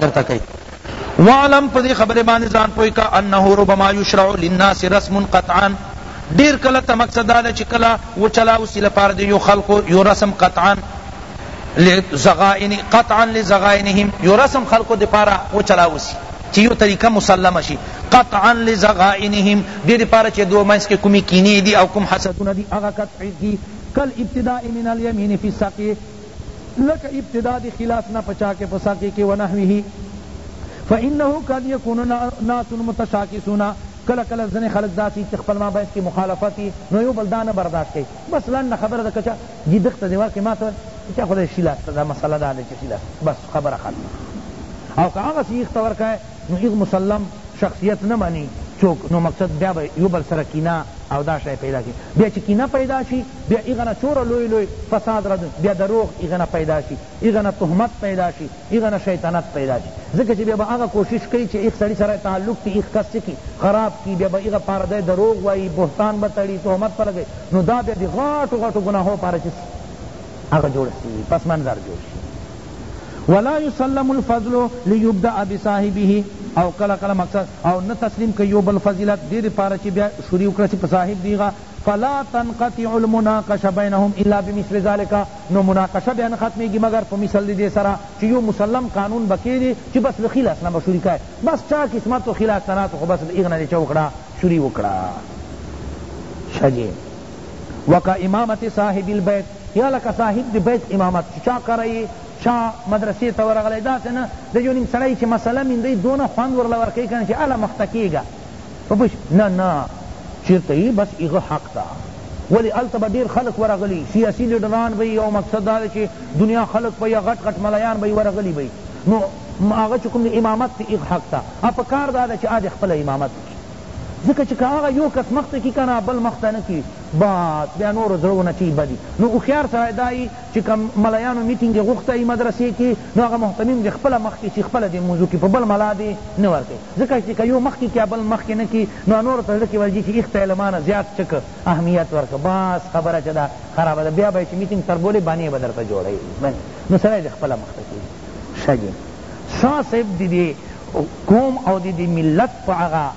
درته کوي وعلم په دې خبره باندې ځان پوي کا انه ربما یشرع للناس رسم قطعا ډیر کله ته مقصد دا چې کله و چلا وسی لپاره دی یو خلقو یو رسم قطعا لزغائن قطعا لزغائنهم یو رسم خلقو دی پاره و چلا وسی چې یو طریقه مسلمه شي قطعا لزغائنهم دې لپاره چې دوه منځ کې کومې کینې دي او کوم حسدونه دي هغه قطعي دي کالابتداء من الیمین فی السقی لکه ابتداء د خلاص نه په چاکه په سقی کی ونحوه فانه قد یکون ناس متشاکسون کله کله ځنی خلق داسی چی خپل مابینس کی مخالفت وی نو یو بل دا نه برداشت کئی بس لنډه خبره ده که چا ګیدښته دی ورکی ماته چا خو دی ښی لاس ته دا مسله داده چی ښی لاس بس خبره ختمه او که هغسی ایښته ورکای نو ایغ مسلم شخصیت نه منی څوک نو مقصد بیا به یو بل سره کینه او دا شی پیدا کی بیا چی کینه پیدا شی بیا ایغه نه چوره لوی لوی فساد را دن بیا دروغ ایغه نه پیدا شی ایغه نه تهمت پیدا شی ایغه نه شیطنت پیدا شی ځکه چی بیا به هغه کوشش کئی چی ایغ سړی سره تعلق کی ایغ کس چه کی خراب کی بیا به ایغه پاره دی دروغ وایی بهتان به تړی تهمت به لګئی نو دا بیا دی غاټو غاټو ګناهو پاره چه سی هغه جوړ سی پس منظر جوړ شی ولا يسلم الفضل ليبدأ بصاحبه او کله کله مقصد او نه تسلیم کئ یو بل فضیلت دې دې پاره چې بیا شروع وکړه چې په صاحب دیغه فلا تنقطع المناقشه بینهم الا بمثل ذلک نو مناقشه بیا نه ختمیږي مگر په مثل دې سره چې یو مسلم قانون بکې دې چې بس له خلاص نه به شروع کای بس چا قسمت و خلاص نه راتو خو بس ایغنه دې چا وکړه شروع وکړه شجه وکا امامت صاحب البیت یا لکه صاحب د بیت امامت چې چا کره یې چا مدرسې ته ورغلی داسې نه د یو نیم سړی چې مسله میندی دونه خوند ورله ورکوي که نه چې هله مخته کېږه په پوه نه نه چېرته یې بس هغه حق ده ولی هلته به ډېر خلک ورغلي سیاسي لیډران به یې او مقصد دا دی چې دنیا خلک به یا غټ غټ ملایان به یې ورغلي به نو هغه چې کوم د امامت ته هغه حق ده او په کار دا ده چې آ د خپله امامت وکړي ځکه چې که هغه یو کس مخته کي کنه بل مخته نه کي بس بیا نور زړه ونه چی بدی نو هوښیار سړی دا یی چی که ملایانو میټینګ یی غوښته یی مدرسه کی نو هغه محتمیم دی خپله مخکی سی خپله دی موضوع کی په بل ملا دی نه ورکی ځکه چی که یو مخکی کی بل مخکی نه کی نو نور ته زړه کی ورځی چی ایخ ته یی له مانه زیات چه که اهمیت ورکړ بس خبره چه ده خرابه ده بیا به یی چی میټینګ تر بولی بانی به درته جوړه یی نو سړی دی خپله مخته کی شه جی شاه صاحب دی دی قوم او دی دی ملت په هغه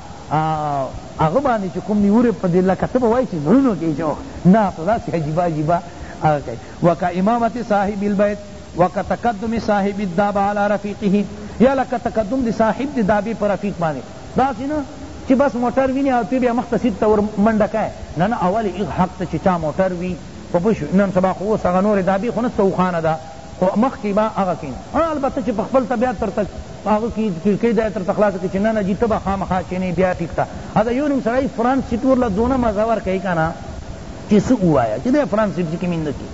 هغه باندې چې کوم نیوری په دې لکه ته به وایې چې زړونو کې یې چې اوښ نه خو داسې عجیبه عجیبه هغه کوي وکه امامت صاحب البیت وکه تقدم صاحب الدابه علی رفیقه یا لکه تقدم د صاحب د دابې په رفیق باندې داسې نه چې بس موټر ویني او ته بیا مخته سیټ ته ور منډه کوې نه نه اول یې حق ته چې چا موټر وي په پوه شوې نن سبا خو اوس هغه نورې دابې خو نسته اوښانه ده خو مخکی به هغه کی ها البته چی په خپل طبیعت درته هغه کی کړکۍ دای درته خلاصه کړي چی نه نه جی ته به خامخا کینی بیا ټیک ده ادا یو نیم سړی فرنټ سیټ ورله دونه مزه ورکوي کنه چی څه ووایه چی دی فرنټ سیټ کی مینده کی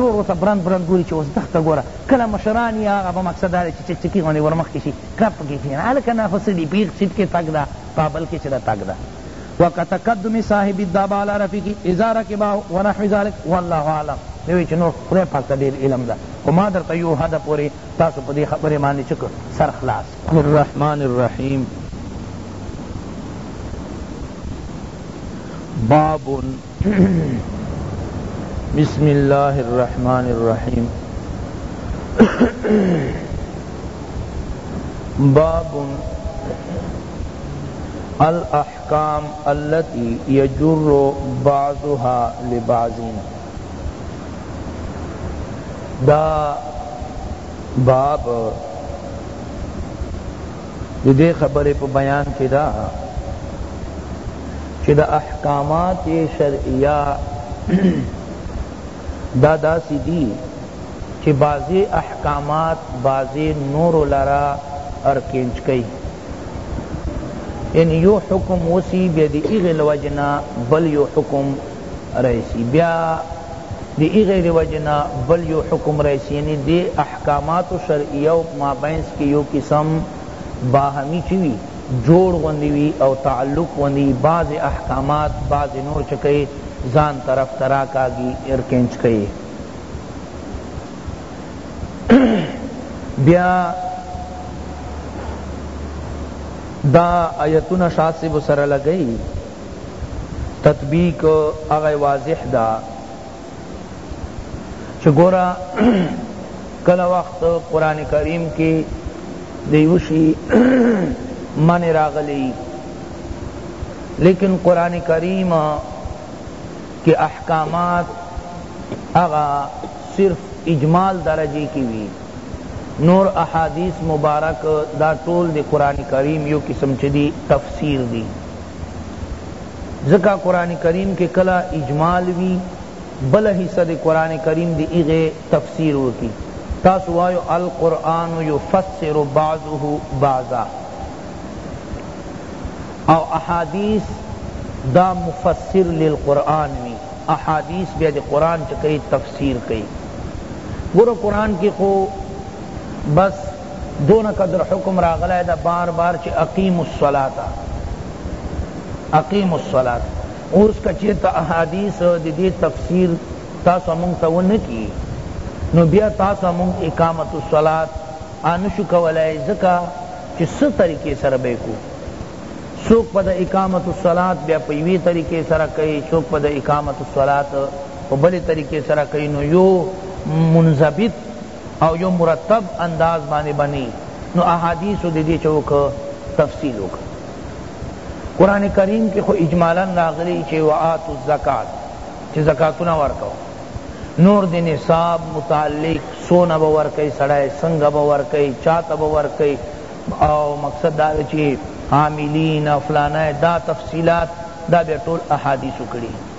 نور ورته برند برند ګوري چی اوس دښته ګوره کله مشران یی هغه به مقصد دا دی چی چکچکی غوندې ورمخکی شي کړپ پکی کښینه هلکه نه خو څه دي بیخ سیټ کی تګ ده کابل کی چی ده تګ ده وکتقدم صاحب الدابه علی رفیقی اذا رکبه ونحو ذلک والله اعلم دی وی چی نور خدای پاک ته ډیر علم ده خو ما درته یو حد پوری تاسو په دی خبری باندی چه که سر خلاص کړ الرحمن الرحیم باب بسم الله الرحمن الرحیم باب الاحکام التي يجر بعضها لبعض دا باب د دې خبرې په بیان کې دا چې د احکامات شرعیه دا داسې دي چې بعضې احکامات بعضې نورو لره ارکینچ کوي یعنی یو حکم وسی بیا د هغې له وجې نه بل یو حکم راشی بیا دی هغی دی وجی نه بل یو حکم راشی یعنی دی احکاماتو شرعیه او په مابینځ کی یو قسم باهمی چه وی جوړ غوندی وی او تعلق غوندی وی بعضی احکامات بعضی نور چه کئی ځان طرف ته راکاږی ارکینچ کئی بیا دا آیتونه شاه صاحب سره لګئی تطبیق هغه واضح ده چه گورا کل وقت قرآن کریم کی دیوشی من راغلی لیکن قرآن کریم کے احکامات اغا صرف اجمال درجے کی وی نور احادیث مبارک دا ټول دی قرآن کریم یو قسم چی دی تفسیر دی ځکه قرآن کریم کې کله اجمال وی بل حصہ دی قرآن کریم دی ایغه تفسیر وکی تاسو وایو القرآن یفسر بعضه بعضا او احادیث دا مفسر للقرآن وی احادیث بیا دی قرآن چکے تفسیر کئی گورو قرآن کی خو بس دونه قدر حکم راغلی ده بار بار چی اقیمو الصلاة اقیمو الصلاة اوس که چیرته احادیث د دی تفسیر تاسو مونږ ته ونه کی نو بیا تاسو مونږ اقامة الصلاة آ نشو کولای ځکه چی څه طریقی سره به کو څوک په د اقامة الصلاة بیا په یوی طریقی سره کئی څوک په د اقامة الصلاة په بلی طریقی سره کئی نو یو منضبط او یو مرتب انداز باندې به نی نو احادیثو د دې چه وکړه تفصیل وکړه قرآن کریم کې خو اجمالا راغلی چه وآتو الزکات چه زکاتونه ورکو نور د نصاب متعلق سونه به ورکوي سړی څنګه به ورکوي چاته به ورکوي او مقصد دا چې عاملین فلانه دا تفصیلات دا بیا ټول احادیثو کړي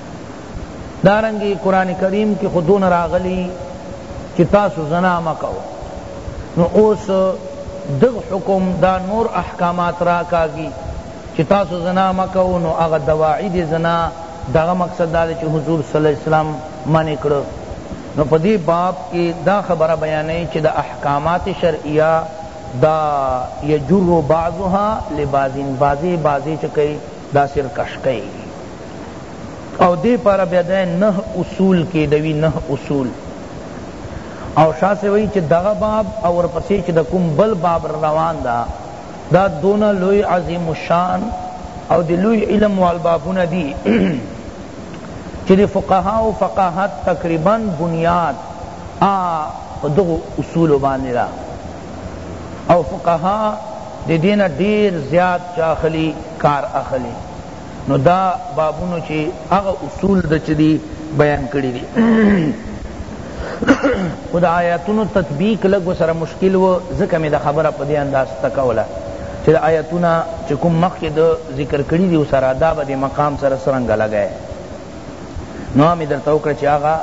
دارنګه قرآن کریم کی خو دونه راغلی چی تاسو زنا مکو نو اوس دغ حکم دا نور احکامات راکاږی چی تاسو زنا مکو نو هغه دواعی دی زنا دغه مقصد دا دی چی حضور صلی الله علیه وسلم منع کړو نو په دی باب کی دا خبره بیانوی چی دا احکامات شرعیه دا یجر بعضها لبعض بعضی بعضی چکی دا سر کش کئی او دی پارا بیا دی نه اصول کی دوی نه اصول او شاہ سے وی چی دغه باب او ورپسی چی د کوم بل باب روان دا دا دونه لوی عظیم الشان او دی لوی علم وال بابونه دی چی دی فقها او فقاهت تقریبا بنیاد آ دغه اصول باندې دا او فقها دی دین ډیر زیات چاخلی کار اخلی نو دا بابونو چی هغه اصول د چی دی بیان کړی دی خو د آیاتونو تطبیق لږ سره مشکل و ځکه مې د خبره په دې انداز ته کوله چې د آیاتونه چې کوم مخکې د ذکر کړي دي سره دا به د مقام سره څرنګه لګی نو مې درته وکړه چې هغه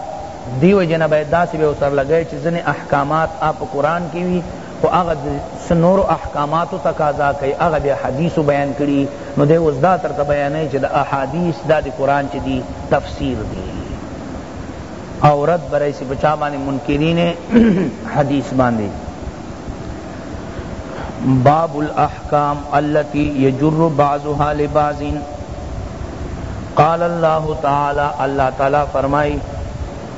دیو جنه باید داسې به سره لګی چې ځینې احکامات آپ قرآن کې وي خو هغه د څه نورو احکاماتو تقاضا کوي هغه بیا حدیثو بیان کړي نو دی اوس دا درته بیانوي چې د احادیث دا د قرآن چې دي تفسیر دي او رد به راشي په چا باندې منکرین حدیث باندې باب الاحکام التي يجر بعضها لبعض قال الله تعالی الله تعالی فرمائی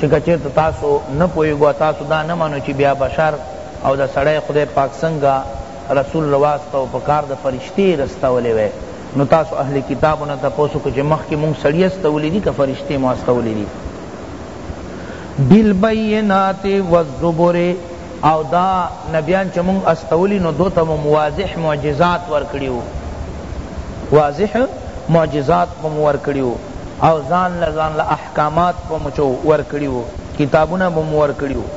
چی که چیرته تاسو نه پوهیږو او تاسو دا نه منو چی بیا بشر او دا سړی خدای پاک څنګه رسول راواستاوه په کار د فرشتې یې راستولی وای نو تاسو اهل کتابو نه تپوس وکړه چی مخکی مونږ سړی استولی دی که فرشتې مو استولی دی بالبینات والزبر او دا نبیان چی مونږ استولی نو دوی ته مو واضح معجزات ورکړی وو واضح معجزات په مو ورکړي وو او ځان له ځان له احکامات په مو چو ورکړي وو کتابونه به مو ورکړي وو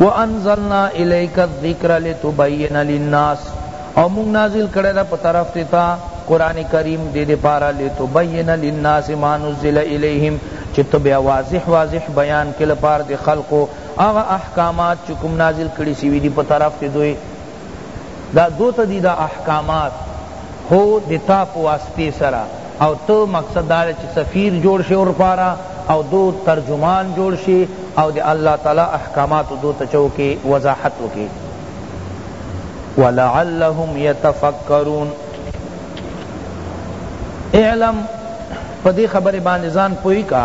وانزلنا الیک الذکر لتبین للناس او مونږ نازل کړی ده په طرف ته تا قرآن کریم دې دې پاره لتبین للناس ما نزل الیهم چې ته بیا واضح واضح بیان کې لپاره د خلقو هغه احکامات چې کوم نازل کړي سوي دي په طرف ته دوی دا دوته دی دا احکامات خو د تا په واسطه سره او ته مقصد دا دی چی سفیر جوړ شی ورپاره او دو ترجمان جوړ شی او د الله تعالی احکامات دوته چه وکی وضاحت وکی ولعلهم یتفکرون اعلم په دې خبره باندې ځان پوي کا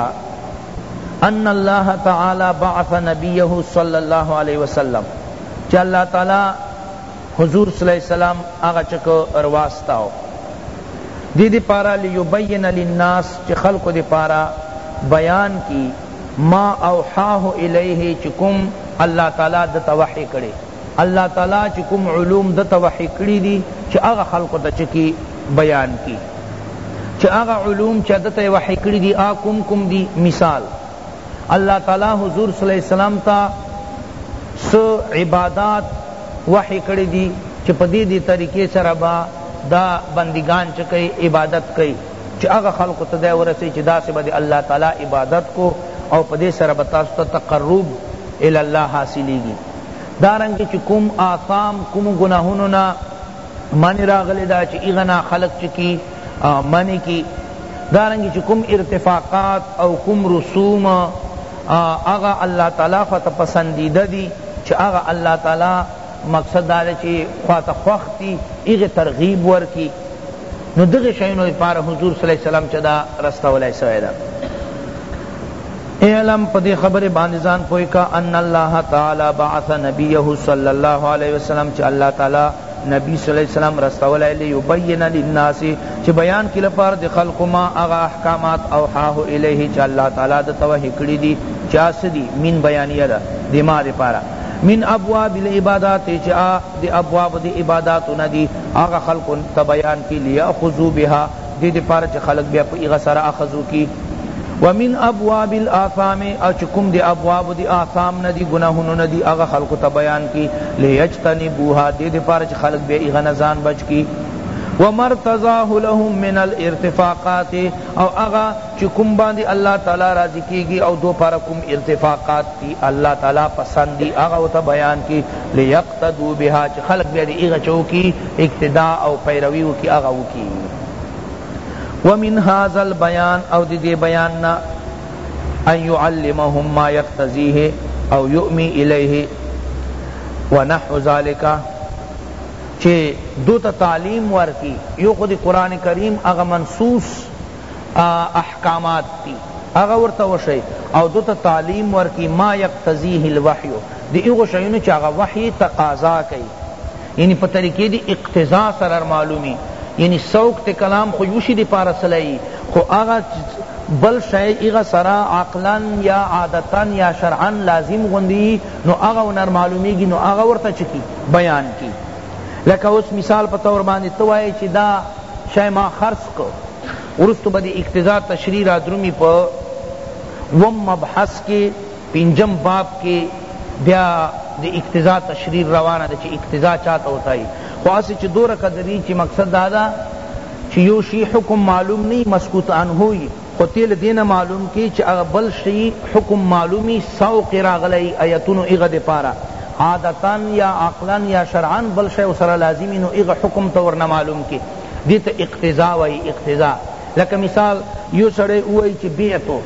ان الله تعالی بعث نبيه صلى الله عليه وسلم چه الله تعالی حضور صلی الله علیه وسلم هغه چه که رواستاو دی دی پارا لیبین للناس چه خلق دی پارا بیان کی ما اوحاه الیه چه کم الله تعالی دتا وحی کړی الله تعالی چه کم علوم دتا وحی کړی دی چه هغه خلق ته چکی بیان کی چه هغه علوم چه دتا وحی کړی دی آ کم کم دی مثال الله تعالی حضور صلی الله علیه وسلم ته څه عبادات وحی کړی دی چه په دې دې طریقې سره به دا بندگان چه کئی عبادت کئی چه هغه خلق ته دی ورسی چه داسې به دی الله تعالی عبادت کو او په دې سره به تاسو ته تقرب الی الله حاصلیږي دارنګه چې کوم آثام کوم گناهونو نه معنی راغلی دا چی ایغه نا خلق چی کی منی کی دارنگی چی کم ارتفاقات او کم رسوم اغا اللہ تعالی خواتا پسندیدہ دی چی اغا اللہ تعالی مقصد دا دی چی خواتا خوخ دی ایغی ترغیب ورکی نو دغی شئینو پارا حضور صلی اللہ علیہ وسلم چی دا رستولی سوی دا اعلم په دې خبرې باندې ځان پوه که ان الله تعالی بعث نبیه صلی الله علیه وسلم چې الله تعالی نبی صلی الله علیه وسلم رستولی لیبین للناس چې بیان کړي لپاره د خلقو ما هغه احکامات اوحاه الیه چې الله تعالی د توحی کړي دي چا سدي من بیانیه ده د ما لپاره من ابواب العبادات چا د ابواب د عبادات ندی هغه خلق ته بیان کی لیاخذو بها دې دپاره چې خلق بیا په هغه سره اخذ وکړي ومن ابواب الاثام او چې کوم د ابواب د آثام نه دي ګناهونو نه دي هغه خلقو ته بیان کړي لیجتنبوها دې دپاره چې خلق بیا هغه نه ځان بچ کړي وما ارتضاه لهم من الارتفاقات او اغا چی کم باندی اللہ تعالی راضی کیگی او دو پارا کم ارتفاقات تی اللہ تعالی پسندی اغا و تا بیان کی لیق تدعو بها چه خلق بیا دی هغه چه وکی اقتداء او پیروی وکی هغه وکی ومن هذا البیان او دی دی بیان نا ان یعلمهم ما یقتضیه او یؤمی الیه ونحو ذالک چه دو تا تعلیم ورکی یو خود قرآن کریم اغا منصوص احکامات دی هغه ورته وښیی او ده ته تعلیم ورکی ما یقتضیه الوحی د هغو شیونو چی هغه وحی یی تقاضا کیی یعنی په طریقه دی اقتضا سره معلومی یعنی سوق ته کلام خو یوشی دی پاره سلایی خو هغه بل شی هغه سره عقلا یا عادتا یا شرعا لازم غوندی یی نو هغه ورنه معلومیږی نو هغه ورته چه کی بیان کی لکه اوس مثال په طور باندی ته وایی چی دا شی ما خرڅ کو وروسته به د اقتضا تشریح را درومي په وم مبحث کې پنځم باب کې بیا د اقتضا تشریح روانه ده چې اقتضا چاته وتایي خو هسې چې دوره قدري چې مقصد دا ده چې یو شی حکم معلوم نه مسکوت عنه وي خو ته له دې نه معلوم کې چې هغه بل شی حکم معلومي سوق راغلی ایتونو هغه دپاره عادتا یا عقلا یا شرعا بل شی ورسره لازمي نو هغه حکم ته ورنه معلوم کې دی ته اقتضا وایی اقتضا لکه مثال یو سړی ووایی چی بیعتو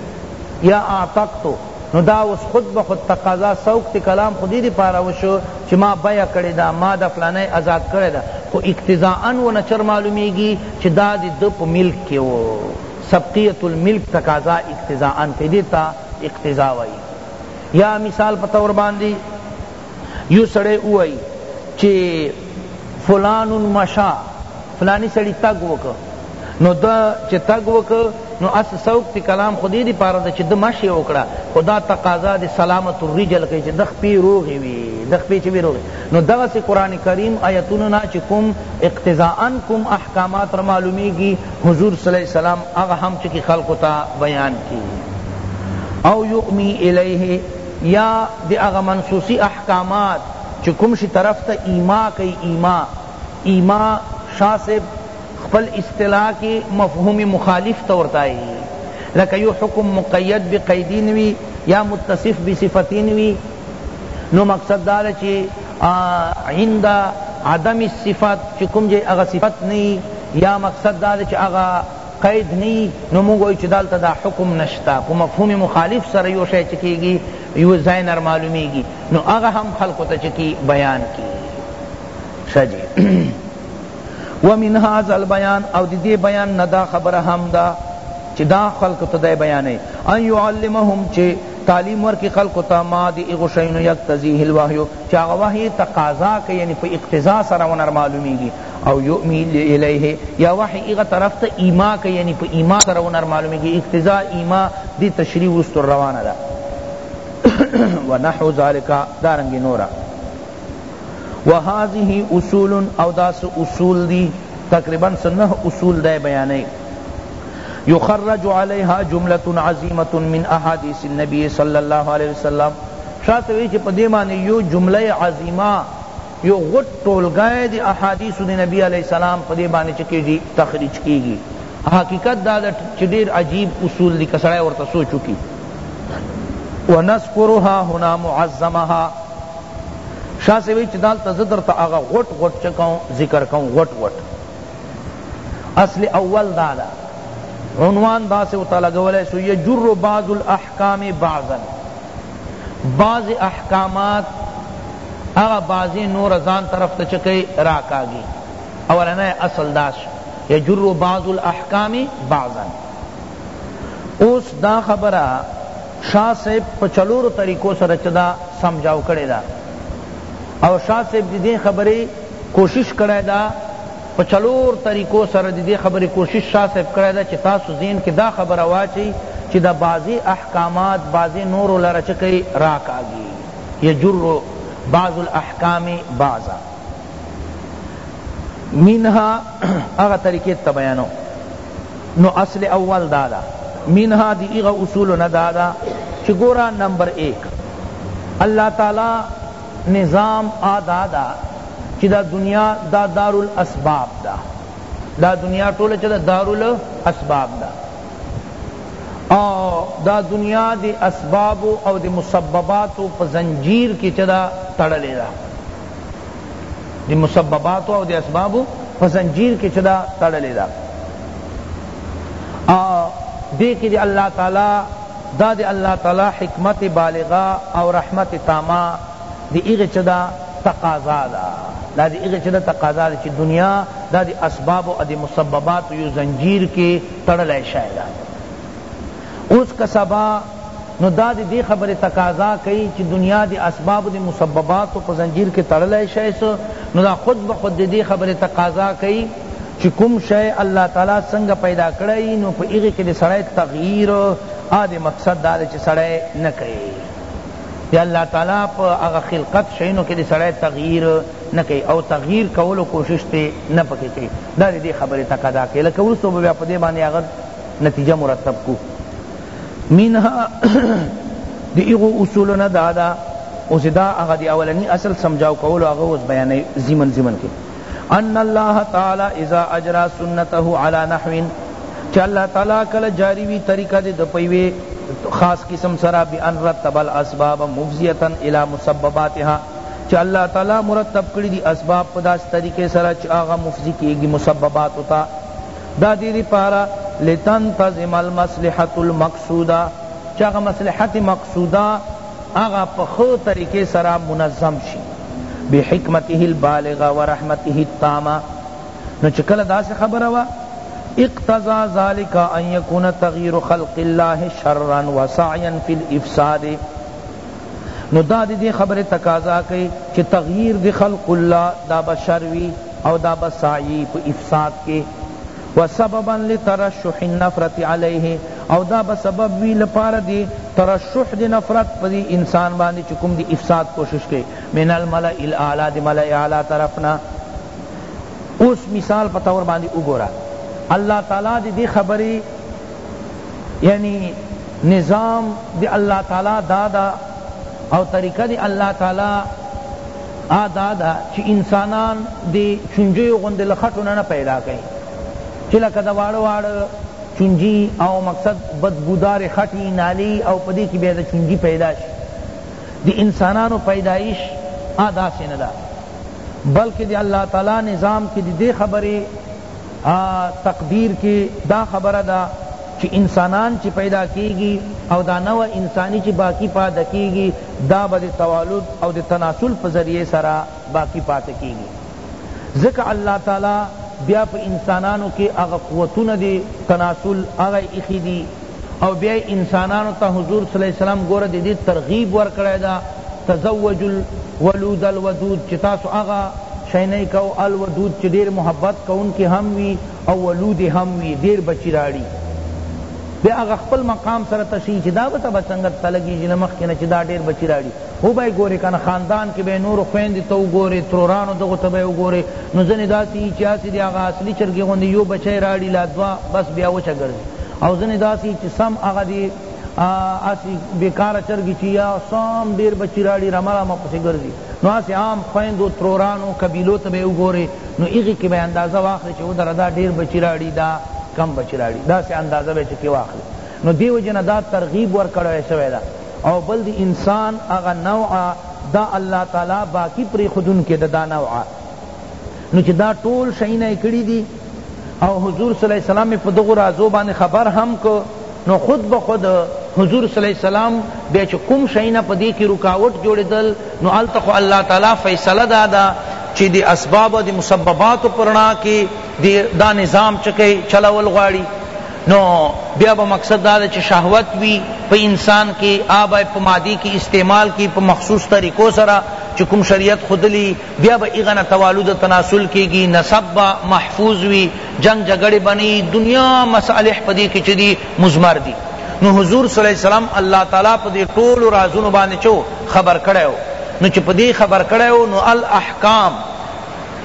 یا اعتقتو نو دا اوس خود به خود تقاضا سوق تی کلام خو دی دی پاره وشو چی ما بیع کړی ده ما دا فلانی ازاد کړی ده خو اقتضاءا ونه چر معلومیږی چی دا دی ده په ملک کی وو سبقیت الملک تقاضا اقتضاءا کئی دی تا اقتضا وایی یا مثال په طور باندی یو سړی ووایی چی فلان مشا فلانی سړی تګ وکړ نو دا چې تګ وکړ نو اس سوق تی کلام خودی دی پاره ده چې د مشی وکړه خدا تقاضا دی سلامت الرجل کې چې د خپې روغې وي د خپې چې وي روغې نو دغه سي قران کریم آیتونو نه چې کوم اقتضاءا کوم احکامات را معلومیږي حضور صلی الله علیه وسلم هغه هم چې خلق ته بیان کی او یؤمی الیه یا د هغه منصوصی احکامات چه کوم شی طرف ته ایما کئی ایما ایما شاه صاحب خپل اصطلاح کی مفهوم مخالف ته ورته ائ لکه یو حکم مقید بقیدین وی یا متصف بصفتین وی نو مقصد دا ده چه عند عدم الصفت چه کوم جای هغه صفت نه یی یا مقصد دا ده چه هغه قید نه یی نو موږ وایو چی دلته دا حکم نشته په مفهوم مخالف سره یو شی چه کیږی یو ځای نه معلومیږی نو هغه هم خلقو ته چه کی بیان کی ښه جی ومن هذا البیان او دی دی بیان نه دا خبره هم ده چی دا خلقو ته دی بیانی ان یعلمهم چه تعلیم ورکی خلقو ته ما دی اغو شینو یکتزیه الوحیو چه هغه وحی تقاضا که یعنی په اقتضا سره ونر معلومیږی او یؤمی الیه یا وحی ایغه طرف ته ایما که یعنی په ایما سره ونر معلومیږي اقتضاء ایما دی تشریح ورستو روانه ده ونحو ذالک دارنګ نورا وهذه اصول او داس اصول دی تقریبا سنه اصول دی بیانې یخرج علیها جمله عظیمه من احادیث النبی صلی الله علیه وسلم شاته وی چې په دې معنی یو جمله عظیمه یو غټ ټولګی د احادیثو د نبی علیه السلام په دې باندې چه کیږي تخریج کیږي حقیقت دا ده چه ډیر عجیب اصول دی که سړی ورته سوچ وکړي ونذکرها هنا معظمها شاہ سے وی چه دالته زه درته هغه غټ غټ چه کوم ذکر کوم غټ غټ اصل اول دا ده عنوان دا سے اتلګولای سو یجر بعض الاحکام بعضا بعضی احکامات هغه بعضی نور ځان طرف ته چکی راکاږي اولنی اصل دا شو یجر بعض الاحکام بعضا اوس دا خبره شاہ صاحب په چلورو طریقو سره چدا سمجاو کړی دا او شاہ صاحب دی دین خبری کوشش کړی دا په څلور طریقو سره د دې خبرې کوشش شاه صاحب کړی ده چې تاسو ذهن کې دا خبره واچوي چې دا بعضې احکامات بعضې نورو لره څه کوي راکاږي یجر بعض الاحکام بعضا منها هغه طریقې ته بیانو نو اصل اول دا ده منها دی هغه اصول نه دا ده چې ګوره نمبر ایک الله تعالی نظام آ دا دا چی دا دنیا دا دار الاسباب دا دا دنیا ټوله چی دا دار الاسباب دا او دا دنیا دی اسباب او دی مسببات په زنجیر کی چی دا تړلی دا دی مسببات او دی اسباب په زنجیر کی چی دا تړلی دا او دی کی دی اللہ تعالی دا د الله تعالی حکمت بالغه او رحمت تامه د هغه څه ده تقاضا ده دا د هغه څه ده تقاضا ده چی دنیا دا د اسبابو او د مسبباتو یو زنجیر کی تړلی شی ده اوس که سبا نو دا د دی خبری تقاضا کئی چی دنیا د اسبابو د مسبباتو په زنجیر کی تړلی شی سو نو دا خود بخود د دی خبری تقاضا کئی چی کوم شی الله تعالی څنګه پیدا کړی نو په هغه کی د سړی تغییر ا د مقصد دا چی سړی نه کئی دی الله تعالی په هغه خلقت شینو کی د سړی تغییر نه کئی او تغییر کولو کوشش تی نه پکی کئی دا دی خبری تقاضا کئی لکه ورستو بیا په دی باندې هغه نتیجه مرتب کو منها دی ایغو اصول نه دادا اوس دا هغه دی اولنی اصل سمجاو کولو هغه اوس بیان زیمن زیمن کې ان الله تعالی اذا اجرا سنته علی نحو چه اللہ تعالی کل جاری وی طریقہ دے دپیوے خاص قسم سرا بان رتب الاسباب مفزیتا الی مسبباتها چه اللہ تعالی مرتب کری دی اسباب پداس طریقے سرا چه آغا مفزی کیگی مسببات تا دا دی دی پارا لتنتظم المصلحت المقصودہ چه آغا مصلحت مقصودہ هغه په ښه طریقې سره منظم شي بحکمته البالغة ورحمته التامة نو چه کله داسې خبره وه اقتضی ذلک ان یکون تغییر خلق الله شرا وسعیا فی الافساد نو دا دی خبر تقاضا کئی چه تغییر دی خلق اللہ دا بشروی او دا بسعی پا افساد کے وسببا لترشح النفرت علیه او دا به سبب وی لپاره دی ترشح دی نفرت پدی انسان باندی چی کوم دی افساد کوشش کئی من الملأ الاعلی دی ملأ اعلی طرفنا اوس مثال په طور باندی وګوره الله تعالی دی دی خبری یعنی نظام دی الله تعالی دادا او طریقه دی الله تعالی هغه دا ده چی انسانان د چونجیو غوندی له خټو نه نه پیدا کیږی چی لکه د واړه واړه چونجی او مقصد بدبودار خټی نالی او په دی کی بیا د چونجی پیدا شی د انسانانو پیدایش هغه داسی نه ده بلکه د الله تعالی نظام کی د دی خبری ا تقدیر کی دا خبره ده چی انسانان چی پیدا کیږی او دا نوع انسانی چی باقی پاته کیږی دا به د توالد او د تناسل په ذریعه سره باقی پاته کیږی ځکه الله تعالی بیا په انسانانو کی هغه قوتونه د تناسل هغه یی ایښی دی او بیا یی انسانانو ته حضور صلی الله علیه وسلم ګوره ددی ترغیب ورکړی ده تزوجو الولود الودود چی تاسو هغه شینۍ کوئ الودود چی ډیر محبت کونکی هم وی او ولود هم وی ډیر بچی راړی بیا هغه خپل مقام سره تشی چی دا به ته به څنګه ته لګیږی له مخکی نه چی دا ډیر بچی راړی وبه یی ګوری کنه خاندان کی به یی نورو خویندی ته وګوری ترورانو دغو ته به یی وګوری نو ځنی داسی یی چی هسی دی هغه اصلی چرګی غوندی یو بچی راړی لا دوه بس بیا وچه ګرځی او ځنی داسی یی چی سم هغه دی هسی بیکاره چرګی چی یا سام ډیر بچی راړی رمه رمه پسی ګرځی نو هسی عام خویندو ترورانو قبیلو ته به وګوری نو هغی کی به اندازه واخلی چی ودره دا ډیر بچی راړی دا کم بچی راړی داسی اندازه به چی کی واخلی نو دی وجه نه دا ترغیب ورکړی شوی ده او بل دی انسان هغه نوع دا الله تعالی باقی پریښودونکی ده دا نوع نو چې دا ټول شیونه یې کړي دي او حضور صلی الله علیه وسلم په دغو رازو باندې خبر هم کو نو خود به خود حضور صلی الله علیه وسلم بیا چې کوم شیونه په دې کې رکاوټ جوړېدل نو هلته خو الله تعالی فیصله دا ده چې د اسباب او د مسبباتو پر رڼا کې دا نظام چکی چلول غواړي نو بیا به مقصد دا چې شهوت وی په انسان کې آب په مادی کې استعمال کې په مخصوص طریقو سره چې کوم شریعت خودلی بیا به هغه نه توالد او تناسل کیږي، نسب به محفوظ وي، جنګ جګړې به نه وي، دنیا مصالح په دې کښې چه دي مضمر دي، نو حضور صلی الله علیه وسلم الله تعالی په دې ټولو رازونو باندې چه ؤ خبر کړی ؤ، نو چه په دې خبر کړی ؤ نو الاحکام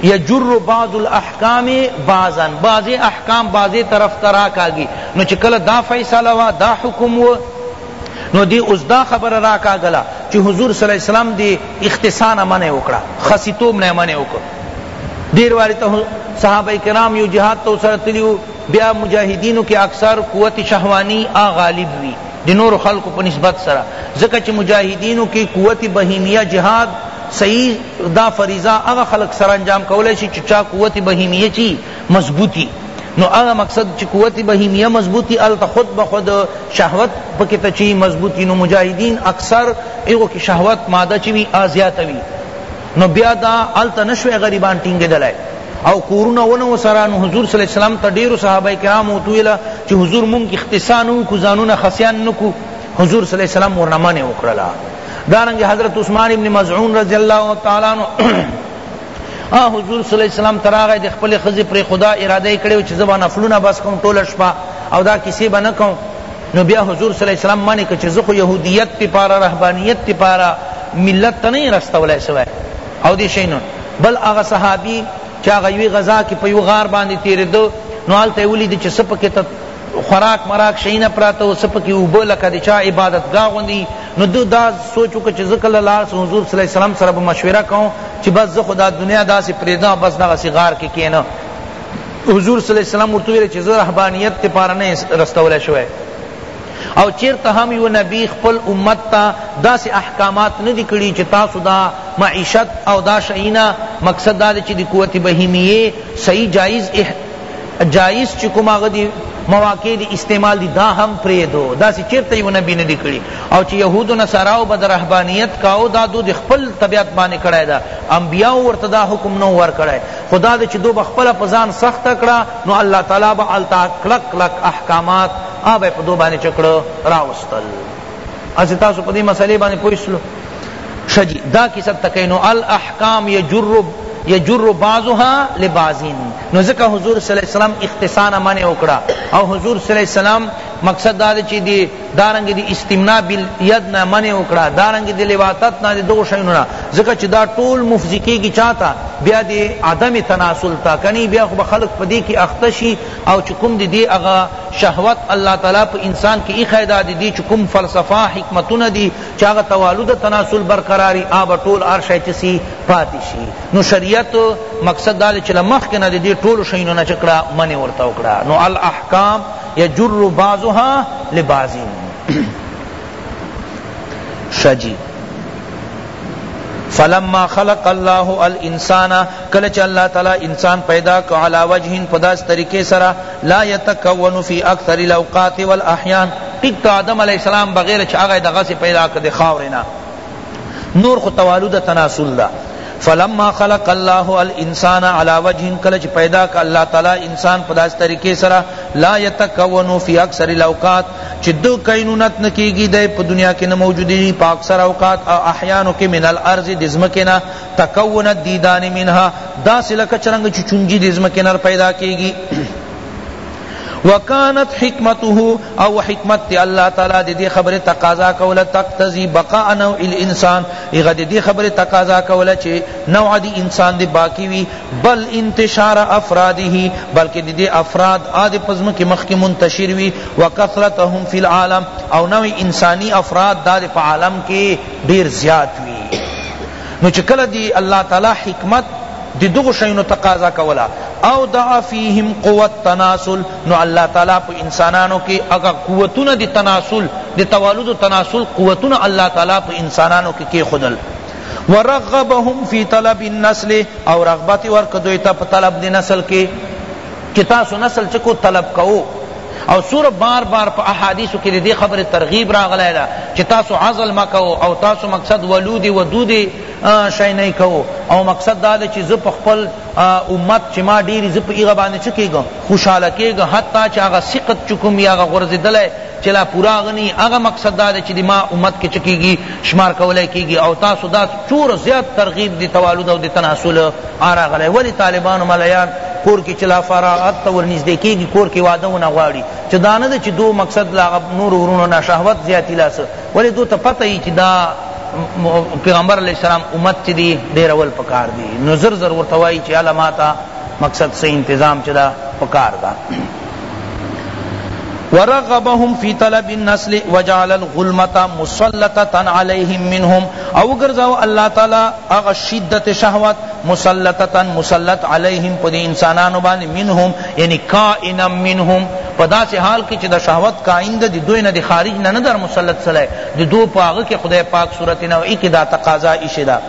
یجر بعض الاحکام بعضا بعضې احکام بعضې طرف ته راکاږي، نو چه کله دا فیصله وه دا حکم ؤ، نو دی اوس دا خبر را کاغلا چې حضور صلی الله علیه وسلم دی اختصان منع وکړه خصیتوب نه منع وکړه دیر واری ته صحابه کرام یو جهاد تو سره تلیو بیا مجاهدینو کې اکثر قوت شهوانی آ غالب وی د نور خلق په نسبت سره ځکه چې مجاهدینو کې قوت بهیمیه جهاد صحیح دا فریضہ هغه خلق سره انجام کولای شي چې چا قوت بهیمیه چی مضبوط وي نو هغه مقصد چی قوت بهیمیه مضبوط وي هلته خود بخود شهوت پکی ته چی مضبوط وي نو مجاهدین اکثر هغو کی شهوت ماده چی وي هغه زیاته وي نو بیا دا هلته نشوی غریبان ټینګیدلای او کورونه ونه سره نو حضور صلی الله علیه وسلم ته ډیرو صحابه کرام وتویل چې حضور مونږ اختصان کو ځانونه خسیان نکو حضور صلی الله علیه وسلم ورنمانه وکړه دارنګ حضرت عثمان ابن مزعون رضی اللہ تعالی عنہ ها حضور صلی الله علیه وسلم تراغه د خپل خزی پر خدا اراده کړو چې زبا نفلونه بس کوم ټول شپه او دا کیسې به نه کوم نو بیا حضور صلی الله علیه وسلم معنی کچ زخو یهودیت تی پارا رهبانیت تی پارا ملت ته نه رستولای شوی او دی شینو بل هغه صحابی چې هغه یوی غزا کې په یو غار باندې تیرېدو نو هلته یې ولیدل چې څه پکې خوراک مراک شی نه پراته وو څه پکې اوبه لکه د چا عبادت ګاه غوندې نو ده دا سوچ وکړ چې زه کله لاړ شم حضور صلی الله علیه وسلم سره به مشوره کوم چې بس زه خو دا دنیا داسې پرېږدم بس دغسې غار کې کېنه حضور صلی الله علیه وسلم ورته ویل چې زه رهبانیت لپاره نه رستولی شوی او چیرته هم یو نبی خپل امت ته داسې احکامات نه دي کړي چې تاسو دا معیشت او دا شیونه مقصد دا دی چې د قوت بهیمیه صحیح جایز جائز چی کوم هغه دی مواقع دی استعمال دی دا هم پریدو دا سی چیرته یو نبی ندی کړی او چی یهود و نصاراو بد رهبانیت کاو دا دو دی خپل طبیعت باندې کړای دا انبیاء ورته دا حکم نو ور کړای خدا دی چی دو بخپل پزان سخت کړه نو الله تعالی با التا کلک کلک احکامات آب په دو باندې چکړه راوستل از تاسو په دې مسئله باندې پوښلو شه جی دا کیسه تکئ نو الاحکام یجر یجر بعضها لبعض نو ځکه حضور صلی الله علیه وسلم اختصانا منع وکړه او حضور صلی الله علیه وسلم مقصد دا چې دی دارنګ دی استمناء بالید نه منع وکړه دارنګ دی لواطت نه دو شینو نه ځکه چې دا ټول مفزکی کی چاته بیا دی عدم تناسل تا کنی بیا خو خلق پدی کی اختشی او چکم دی دی اغا شهوت الله تعالی په انسان کی ای خیدا دی چکم فلسفه حکمتونه دی چه هغه توالد تناسل برقراری آبه ټول هر شی چه سی پاتی شی نو شریعت مقصد دا چه له مخکې نه دی ټول شیونو نه چه کړه منع ورته وکړه نو الاحکام یجر بعضها لبعض شجی فلما خلق الله الانسان کله چې الله تعالی انسان پیدا کړ علی وجه په داس طریقې سره لا یتکون فی اکثر الاوقات والاحیان ټیک ته آدم علیہ السلام بغیر چې هغه دغه سي پیدا کړ د خاورې نه نور خو توالد تناسل ده فلما خلق الله الانسان على وجه کله چې پیدا ک الله تعالی انسان په داس طریقې سره لا يتكون في اکثر الاوقات چې دو کینونت نکیږي د په دنیا کې نه موجودي په اکثر اوقات او احیانو کې من الارض دزمکنا تکون الدیدان منها داسې لکه څرنګه چې چونجي د ځمکې نه پیدا کېږي وکانت حکمته او حکمت دی الله تعالی دی دی خبر تقاضا کولا تقتضی بقاء نوع الانسان اغه دی دی خبر تقاضا کولا چه نوع دی انسان دی باقی وی بل انتشار افراده بلکہ دی دی افراد آد پزم کی مخ کی منتشر وی وکثرتهم فی العالم او نوع انسانی افراد دا دی پا عالم کی ډیر زیات وی نو چې کله دی الله تعالی حکمت دی دغه شینو تقاضا کولا او دعا فیهم قوت تناسل نو الله تعالی په انسانانو کې هغه قوتونه دی تناسل دی توالد و تناسل قوتونه الله تعالی په انسانانو کې کې خودل ورغبهم فی طلب النسل او رغبت ورک دوی ته په طلب دی نسل کې چی تاسو نسل چه کو طلب کوو او سور بار بار په احادیثو کې دې خبره ترغیب راغلی دا چې تاسو عزل مکو او تاسو مقصد ولود ودود شي نه کو او مقصد دا چې ز په خپل امت چې ما ډیر ز په ایغه باندې چکیګم خوشاله کیګ حتی چې هغه سقط چکم یا هغه غرزدل چې لا پورا غنی هغه مقصد دا چې ما امت کې چکیږي شمار کولای کیږي او تاسو دا چور زیات ترغیب دی توالد او دی تناسل آ راغلی ولی طالبانو ملایان کور کی چی لا فراعت ته ورنږدې کیږی کور کی واده ونه غواړی چی دا نه ده چی دو مقصد له هغه نورو وروڼو نه شهوت زیاتی لا څه ولی دوی ته پته یی چی دا پیغمبر علیه السلام امت چی دی ډیرول پکار دی نو زر زر ورته وایی چی هله ماته مقصد څه انتظام چی دا پکار ده ورغبهم فی طلب النسل وجعل الغلمة مسلطة علیهم منهم او گرزاو اللہ تعالی هغه شدت شهوت مسلطة مسلط علیهم په دې انسانانو باندې منهم یعنی کائنا منهم په داسې حال کې چې د شهوت کائن د دوی نه د خارج نه نه در مسلط سلی د دوی په هغه کې خدای پاک صورت نوعی کې دا تقاضا ایښې ده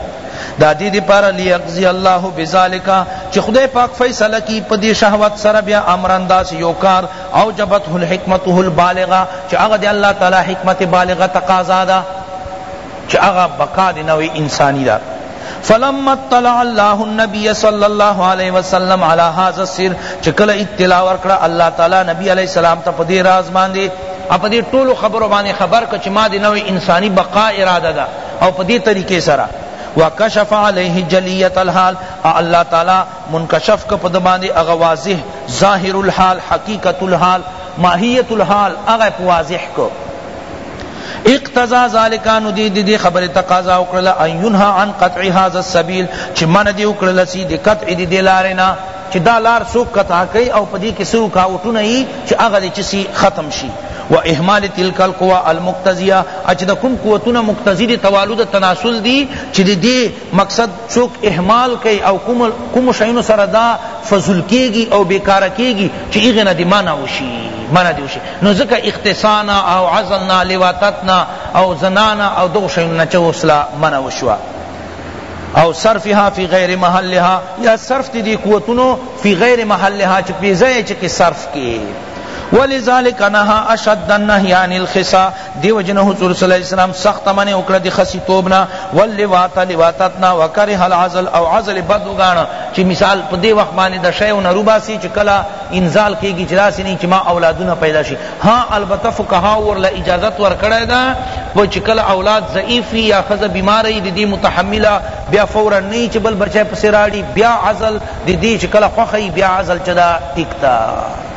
دا دې دپاره لیقضی الله بذالک چې خدای پاک فیصله کی په دې شهوت سره بیا امرن داس یو کار او جبته الحکمته البالغه چې هغه د الله تعالی حکمت بالغه تقاضا ده چه هغه بقا دی نوع انسانی دا فلما اطلع الله النبي صلى الله عليه وسلم على هذا السر چکل اطلاع ورکړه الله تعالی نبی علیہ السلام ته پدې راز باندې اپ دې ټولو خبرو باندې خبر کچ ما دې نوې انساني بقا اراده ده او پدې طریقې سره وکشف علیه جلیت الحال الله تعالی منکشف ک پد باندې اغه واضح ظاهر الحال حقیقت الحال ماهیت الحال اغه واضح کو اقتضا ذلک نو دی دی خبر تقاضا وکړل ان ينهى عن قطع هذا السبيل چې من دی وکړل چې دی قطع دی دلارینا چې دا لار سوک قطع کوي او پدې کې سو کاوټونه یي چې هغه دې چسی ختم شي و اهمال تلک القوا المقتضیه اچ د کوم قوتونه مقتضی دي توالد تناسل دي چې دې مقصد څوک اهمال کوي او کوم کوم شیونو سره دا فضل کیږي او بیکاره کیږي چې هغې نه دې منع وشي منع دې وشي نو ځکه اختصانا او عزلنا لواطتنا او زنانا او دغو شیونو نه چې وسله منع وشوه او صرفها فی غیر محلها یا صرف دی قوتونو فی غیر محلها چې پیځای چې کې صرف کې ولذلك نهى اشد النهي عن الخصا دیو جن حضور صلی اللہ علیہ وسلم سخت منع وکړه د خسی توب نه ولواتا لواتتنا وکره العزل او عزل بد وګاڼه چې مثال په دی وخت باندې د شی او نروباسي چې کلا انزال کېږي چې داسې نه چې ما اولادونه پیدا شي ها البته فقها ورله اجازه ورکړه دا و چې کلا اولاد ضعیف یا خزه بیمار دی دی متحمله بیا فورا نه چې بل بچای پسې راړي بیا عزل دی دی چې کلا خوخی بیا عزل چدا اکتا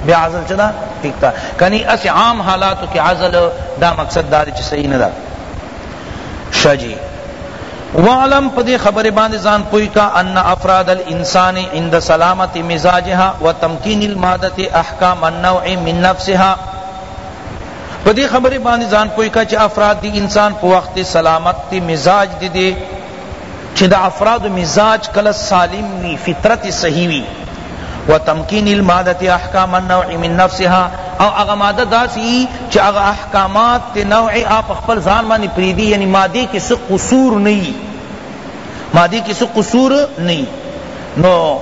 بیا عزل چدا ٹھیک تا کنی اس عام حالاتو کی عزل دا مقصد دار چ صحیح ندا شجی وعلم پدی خبر باندې ځان پوی کا ان افراد الانسان عند سلامت مزاجها وتمکین الماده احکام النوع من نفسها پدی خبر باندې ځان پوی کا چې افراد دی انسان په وخت سلامت مزاج دی دی چی د افرادو مزاج کله سالم وی فطرت یې صحیح وی و تمکین المادة احکام النوع من نفسها او هغه ماده داسی یی چی هغه احکامات تی نوع آ په خپل ځان باندې پریږدی یعنی مادې کی څه قصور نه یی مادې کی څه قصور نه یی نو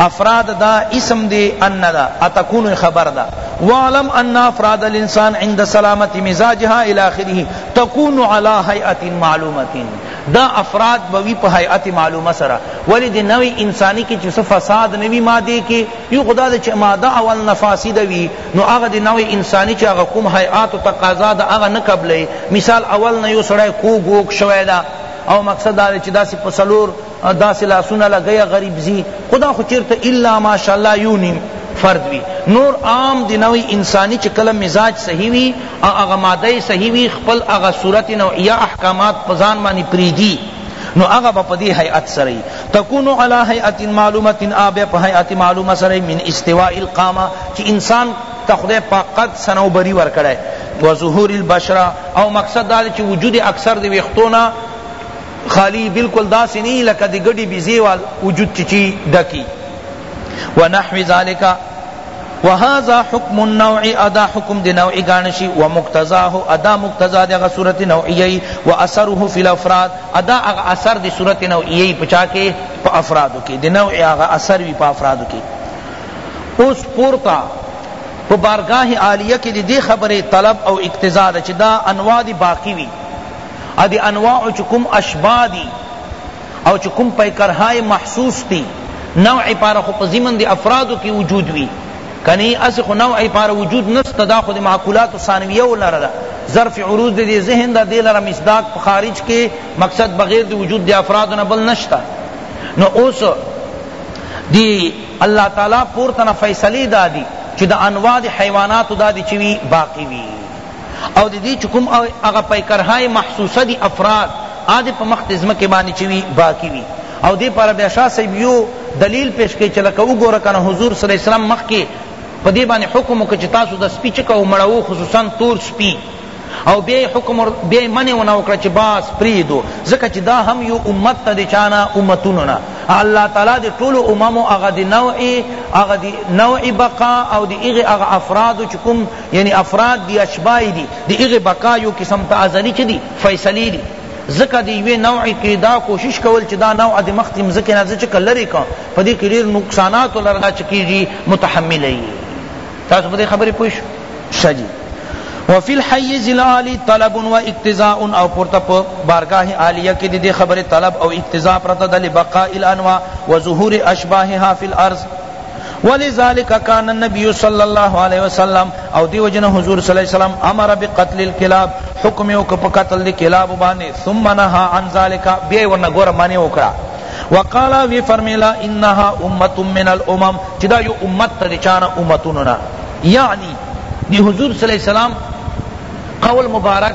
افراد دا اسم دی ان دا اتکون خبر دا وعلم ان افراد الانسان عند سلامت مزاجها الى اخره تكون على هيئه معلومه دا افراد بوی په هيئت معلومه سره ولی دی نوی انسانی کی چس فساد نوی ماده کی یو خدا د چ ماده اول نفاسد وی نو هغه دی نوی انسانی چ هغه کوم هيئات تقاضا دا هغه نه قبلې مثال اول نه یو سړی کو گوک شوی دا او مقصد دا چې داسې په سلور داسې لاسونه لګیه غریب ځي خو دا خو چېرته الا ماشاءالله یو نیم فرد وي نور عام د نوع انساني چې کله مزاج صحیح وي او هغه ماده یې صحیح وي خپل هغه صورت نوعیه احکامات په ځان باندې پرېږدي نو هغه به په دې هیئت سره وي تکون علی هیئت معلومة هغه بیا په هیئت معلومه سره من استواء القامة چې انسان ته خدای پاک قد صنوبري ورکړی وظهور البشرة او مقصد دا چې وجود اکثر د ویښتونه خالی بالکل داسی نی لکه دی گڑی بیزی وال وجود چی چی ڈکی ونحو ذالک وهذا حکم النوع ادا حکم دی نوع گانشی ومقتضاه ادا مقتضا دی اغا صورت نوعیی و اثره فی الافراد ادا اغا اثر دی صورت نوعیی پچا کے پا افرادو کے دی نوع اغا اثر وی پا افرادو کے اس پورتا پا بارگاہ عالیہ کی دی خبر طلب او اقتضا دا چی دا انواع دی باقی وی ادی انواع چه کوم اشباع دی او چه کوم پیکرهای محسوس دی نوع پارا خو په ضمن دی افرادو کی وجود وی کنی اس خو نوع پارا وجود نست دا خود معقولات ثانویه ولر دا ظرف عروض دی ذهن دا دی لر مصداق خارج کے مقصد بغیر دی وجود دی افرادو نبل نشتا نو اوس دی اللہ تعالی پورتنا فیصلی دا دی چی دا انواع دی حیوانات دا دی چی باقی وی او د دې چې کوم هغه پیکرهای محسوسه دي افراد هغه دې په مخ د ځمکې باندې چې وي باقي وي او دې پاره بیا شاه صاحب یو دلیل پیش کړي چې لکه وګوره کنه حضور صلی الله علیه وسلم مخکې په دې باندې حکم وکړ چې تاسو د سپي چکه او مړوو خصوصا تور سپي او بیا حکم بیا منع ونه وکړه چې باس پریدو ځکه چې دا هم یو امت ته د چانه امتونو نه الله تعالی د ټولو اممو هغه د نوع هغه د نوع بقا او د هغه افرادو چې کوم یعنی افراد دی اشباع دی دی هغه بقا یو قسم ته ازلی چه دی فیصلی دی ځکه دی یوې نوع کې دا کوشش کول چې دا نوع د مخ د مځکې نه زه چکه لرې کړم په دې کې ډېر نقصاناتو لره دا چې کېږي متحمله یي تاسو په دې خبرې پوه شو ښه جي وفي الحيز العالي طلب و اقتضاء او پورته په بارگاه عالیه کې د دې خبرې طلب او اقتضاء پرته د لبقاء الانواع و ظهور اشباهها فی الارض ولذلک کان النبی صلی الله علیه وسلم او دی وجنه حضور صلی الله علیه وسلم امر بقتل الکلاب حکم یو په قتل دی کلاب باندې ثم نهى عن ذلك بیا ورنه ګور معنی وکړه وقال وی فرمیلا انها امه من الامم چې دا یو امت ته چانه امتونو نه یعنی دی حضور صلی الله علیه وسلم قول مبارک